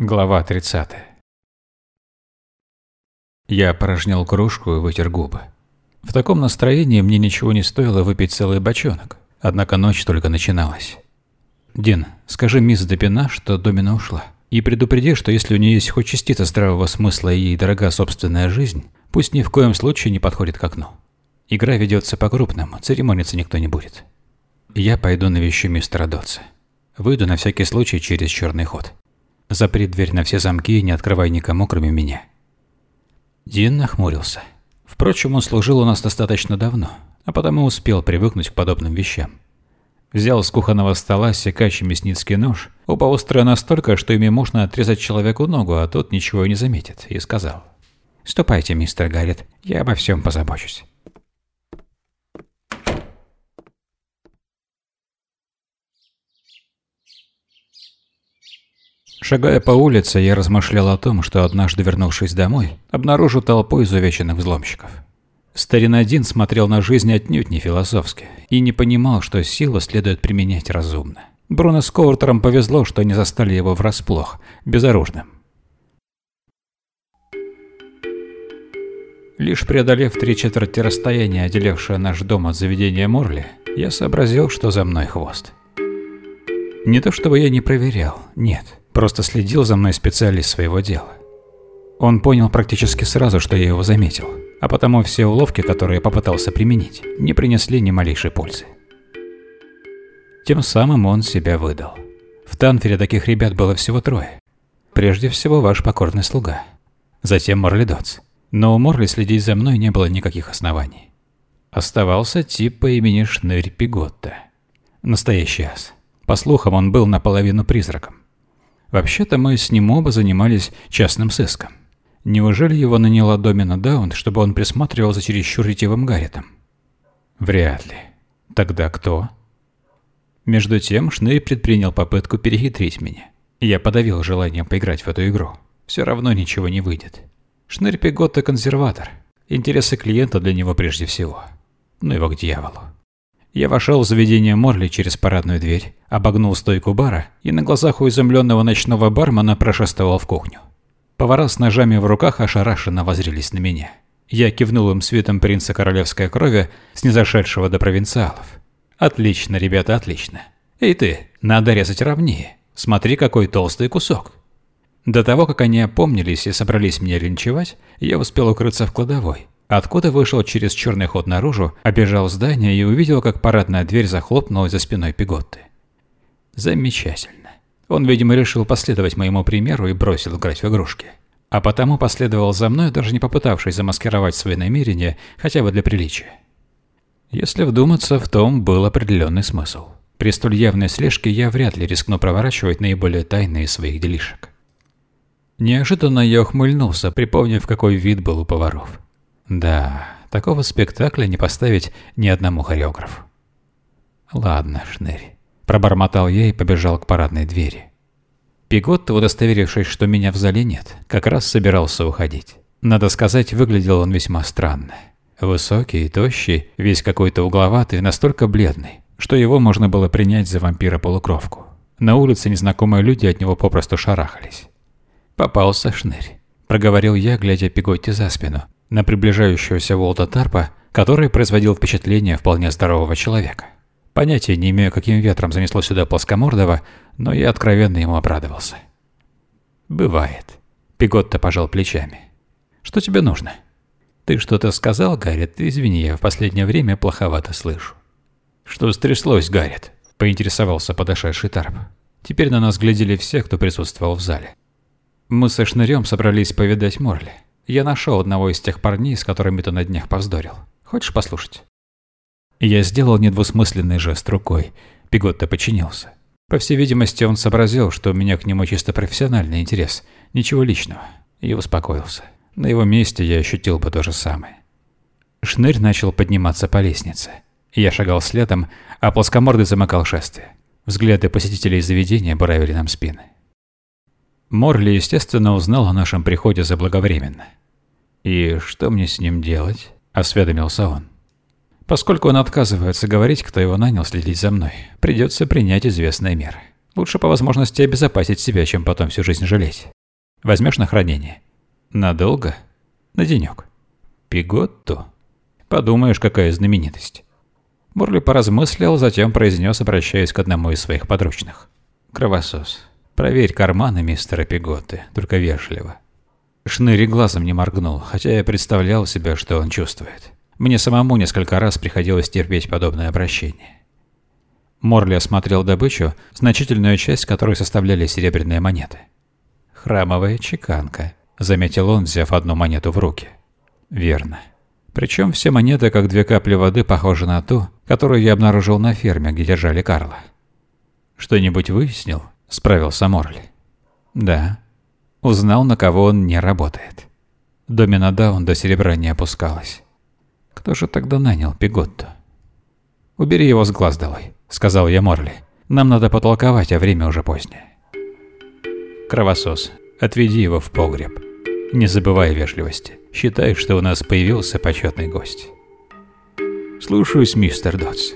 Глава 30. Я опорожнил кружку и вытер губы. В таком настроении мне ничего не стоило выпить целый бочонок, однако ночь только начиналась. «Дин, скажи мисс Депина, что Домина ушла, и предупреди, что если у нее есть хоть частица здравого смысла и ей дорога собственная жизнь, пусть ни в коем случае не подходит к окну. Игра ведется по-крупному, церемониться никто не будет. Я пойду навещу мистера Дотса. Выйду на всякий случай через черный ход. Запри дверь на все замки и не открывай никому, кроме меня. Дин нахмурился. Впрочем, он служил у нас достаточно давно, а потому успел привыкнуть к подобным вещам. Взял с кухонного стола секающий мясницкий нож, оба острые настолько, что ими можно отрезать человеку ногу, а тот ничего не заметит, и сказал. «Ступайте, мистер Гаррет, я обо всем позабочусь». Шагая по улице, я размышлял о том, что однажды вернувшись домой, обнаружу толпу изувеченных взломщиков. Старин один смотрел на жизнь отнюдь не философски и не понимал, что силу следует применять разумно. Бруно с Коуртером повезло, что не застали его врасплох, безоружным. Лишь преодолев три четверти расстояния, отделявшее наш дом от заведения Морли, я сообразил, что за мной хвост. Не то чтобы я не проверял, нет. Просто следил за мной специалист своего дела. Он понял практически сразу, что я его заметил, а потому все уловки, которые я попытался применить, не принесли ни малейшей пользы. Тем самым он себя выдал. В Танфере таких ребят было всего трое. Прежде всего, ваш покорный слуга. Затем Морли Дотс. Но у Морли следить за мной не было никаких оснований. Оставался тип по имени Шнырь Пиготта. Настоящий ас. По слухам, он был наполовину призраком. Вообще-то мы с ним оба занимались частным сыском. Неужели его наняла Домина Даун, чтобы он присматривал за чересчур ретивым Гарритом? Вряд ли. Тогда кто? Между тем, Шней предпринял попытку перехитрить меня. Я подавил желание поиграть в эту игру. Все равно ничего не выйдет. Шнырь Пеготта консерватор. Интересы клиента для него прежде всего. Ну его к дьяволу. Я вошел в заведение Морли через парадную дверь, обогнул стойку бара и на глазах у изумленного ночного бармена прошествовал в кухню. Повара с ножами в руках ошарашенно возрились на меня. Я кивнул им светом принца королевской крови, снизошедшего до провинциалов. «Отлично, ребята, отлично. Эй ты, надо резать ровнее. Смотри, какой толстый кусок». До того, как они опомнились и собрались меня линчевать, я успел укрыться в кладовой, Откуда вышел через черный ход наружу, обежал здание и увидел, как парадная дверь захлопнулась за спиной Пиготты. Замечательно. Он, видимо, решил последовать моему примеру и бросил играть в игрушки. А потому последовал за мной, даже не попытавшись замаскировать свои намерения, хотя бы для приличия. Если вдуматься, в том был определенный смысл. При столь явной слежке я вряд ли рискну проворачивать наиболее тайные своих делишек. Неожиданно я ухмыльнулся, припомнив, какой вид был у поваров. Да, такого спектакля не поставить ни одному хореографу. Ладно, Шнырь. Пробормотал я и побежал к парадной двери. Пиготто, удостоверившись, что меня в зале нет, как раз собирался уходить. Надо сказать, выглядел он весьма странно. Высокий тощий, весь какой-то угловатый, настолько бледный, что его можно было принять за вампира-полукровку. На улице незнакомые люди от него попросту шарахались. «Попался шнырь», – проговорил я, глядя Пиготти за спину, на приближающегося Волта Тарпа, который производил впечатление вполне здорового человека. Понятия не имею, каким ветром занесло сюда плоскомордого, но я откровенно ему обрадовался. «Бывает». Пиготто пожал плечами. «Что тебе нужно?» «Ты что-то сказал, Гаррет? Извини, я в последнее время плоховато слышу». «Что стряслось, Гаррет?» – поинтересовался подошедший Тарп. Теперь на нас глядели все, кто присутствовал в зале. Мы со Шнырем собрались повидать Морли. Я нашел одного из тех парней, с которыми ты на днях повздорил. Хочешь послушать?» Я сделал недвусмысленный жест рукой. Пиготто подчинился. По всей видимости, он сообразил, что у меня к нему чисто профессиональный интерес, ничего личного, и успокоился. На его месте я ощутил бы то же самое. Шнырь начал подниматься по лестнице. Я шагал следом, а плоскомордый замыкал шествие. Взгляды посетителей заведения буравили нам спины. Морли, естественно, узнал о нашем приходе заблаговременно. «И что мне с ним делать?» – осведомился он. «Поскольку он отказывается говорить, кто его нанял следить за мной, придется принять известные меры. Лучше по возможности обезопасить себя, чем потом всю жизнь жалеть. Возьмешь на хранение? Надолго? На денек. Пиготту? Подумаешь, какая знаменитость. Морли поразмыслил, затем произнес, обращаясь к одному из своих подручных. «Кровосос, проверь карманы мистера Пиготты, только вежливо». Шныри глазом не моргнул, хотя я представлял себе, что он чувствует. Мне самому несколько раз приходилось терпеть подобное обращение. Морли осмотрел добычу, значительную часть которой составляли серебряные монеты. «Храмовая чеканка», — заметил он, взяв одну монету в руки. «Верно. Причем все монеты, как две капли воды, похожи на ту, которую я обнаружил на ферме, где держали Карла. «Что-нибудь выяснил?» – справился Морли. «Да. Узнал, на кого он не работает. Домина Даун до серебра не опускалась. Кто же тогда нанял Пиготту?» «Убери его с глаз долой», – сказал я Морли. «Нам надо потолковать, а время уже позднее». «Кровосос, отведи его в погреб. Не забывай вежливости». Считай, что у нас появился почетный гость. Слушаюсь, мистер Дотс.